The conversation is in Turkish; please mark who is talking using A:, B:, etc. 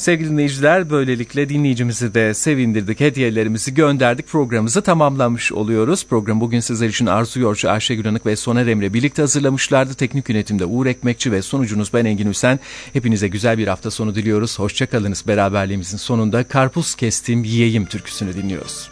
A: Sevgili dinleyiciler böylelikle dinleyicimizi de sevindirdik. Hediyelerimizi gönderdik. Programımızı tamamlamış oluyoruz. Program bugün sizler için Arzu Yorçu, Ayşegül Anık ve Soner Emre birlikte hazırlamışlardı. Teknik yönetimde Uğur Ekmekçi ve sonucunuz ben Engin Hüsen. Hepinize güzel bir hafta sonu diliyoruz. Hoşçakalınız. Beraberliğimizin sonunda Karpuz Kestim Yiyeyim türküsünü dinliyoruz.